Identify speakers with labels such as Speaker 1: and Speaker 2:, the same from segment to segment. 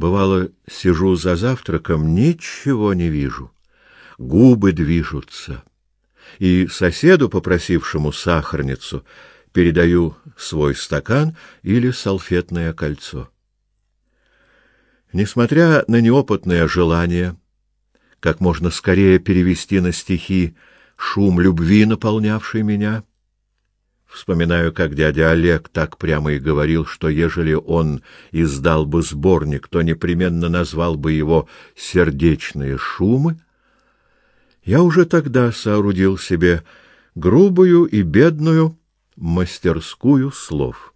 Speaker 1: Бывало, сижу за завтраком, ничего не вижу. Губы движутся. И соседу, попросившему сахарницу, передаю свой стакан или салфетное кольцо. Несмотря на неопытное желание как можно скорее перевести на стихи шум любви, наполнявший меня, Вспоминаю, как дядя Олег так прямо и говорил, что ежели он издал бы сборник, то непременно назвал бы его «Сердечные шумы». Я уже тогда соорудил себе грубую и бедную мастерскую слов.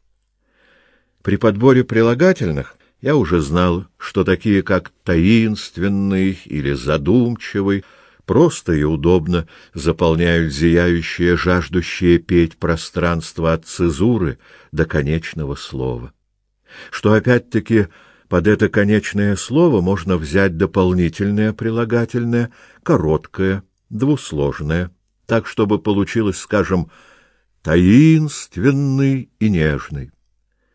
Speaker 1: При подборе прилагательных я уже знал, что такие, как таинственный или задумчивый, просто и удобно заполняют зияющее, жаждущее петь пространство от цезуры до конечного слова. Что опять-таки под это конечное слово можно взять дополнительное прилагательное, короткое, двусложное, так чтобы получилось, скажем, таинственный и нежный.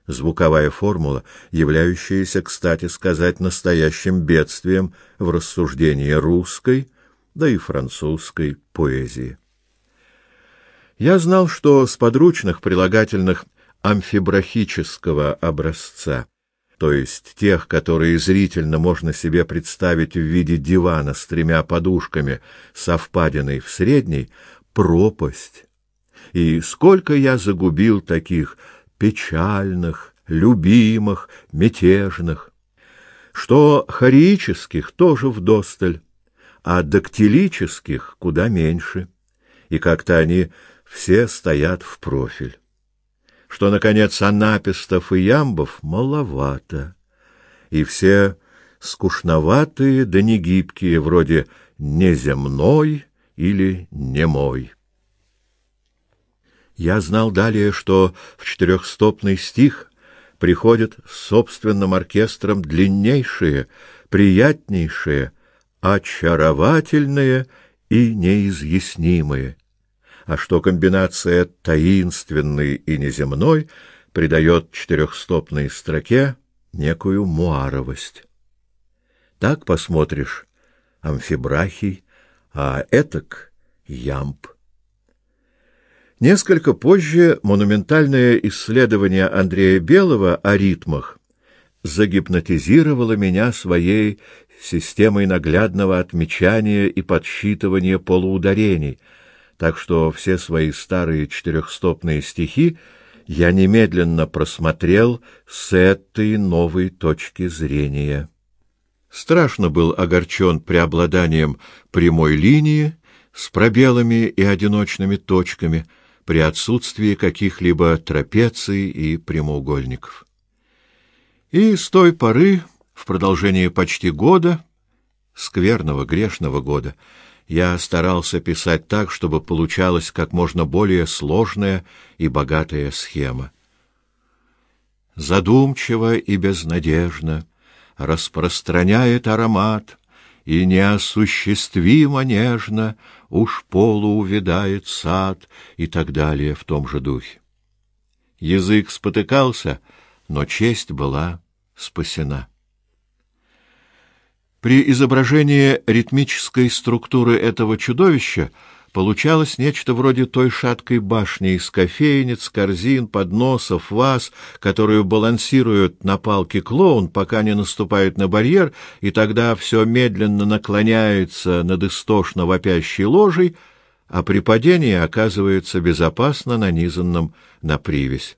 Speaker 1: Звуковая формула, являющаяся, кстати сказать, настоящим бедствием в рассуждении русской, да и французской поэзии. Я знал, что с подручных прилагательных амфибрахического образца, то есть тех, которые зрительно можно себе представить в виде дивана с тремя подушками, совпаденной в средней, пропасть. И сколько я загубил таких печальных, любимых, мятежных, что хорических тоже вдосталь, а дактилических куда меньше, и как-то они все стоят в профиль. Что, наконец, анапистов и ямбов маловато, и все скучноватые да негибкие, вроде «неземной» или «немой». Я знал далее, что в четырехстопный стих приходят с собственным оркестром длиннейшие, приятнейшие, очаровательное и неизъяснимое, а что комбинация таинственной и неземной придает четырехстопной строке некую муаровость. Так посмотришь амфибрахий, а этак ямб. Несколько позже монументальное исследование Андрея Белого о ритмах загипнотизировало меня своей системой наглядного отмечания и подсчитывания полуударений, так что все свои старые четырехстопные стихи я немедленно просмотрел с этой новой точки зрения. Страшно был огорчен преобладанием прямой линии с пробелами и одиночными точками при отсутствии каких-либо трапеций и прямоугольников. И с той поры в продолжение почти года, скверного, грешного года, я старался писать так, чтобы получалась как можно более сложная и богатая схема. Задумчиво и безнадежно распространяет аромат, и неосуществимо нежно уж полу увядает сад и так далее в том же духе. Язык спотыкался, но честь была спасена. При изображении ритмической структуры этого чудовища получалось нечто вроде той шаткой башни из кофейниц, корзин, подносов, ваз, которую балансирует на палке клоун, пока не наступает на барьер, и тогда все медленно наклоняется над истошно вопящей ложей, а при падении оказывается безопасно нанизанным на привязь.